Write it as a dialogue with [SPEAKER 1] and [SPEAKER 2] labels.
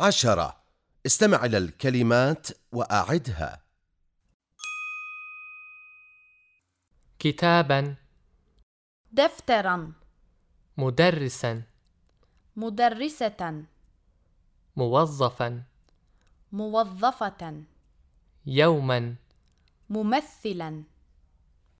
[SPEAKER 1] عشرة. استمع إلى الكلمات وأعدها.
[SPEAKER 2] كتابا.
[SPEAKER 3] دفترا.
[SPEAKER 2] مدرسا.
[SPEAKER 3] مدرسة.
[SPEAKER 2] موظفا.
[SPEAKER 3] موظفة.
[SPEAKER 2] يوما.
[SPEAKER 3] ممثلا.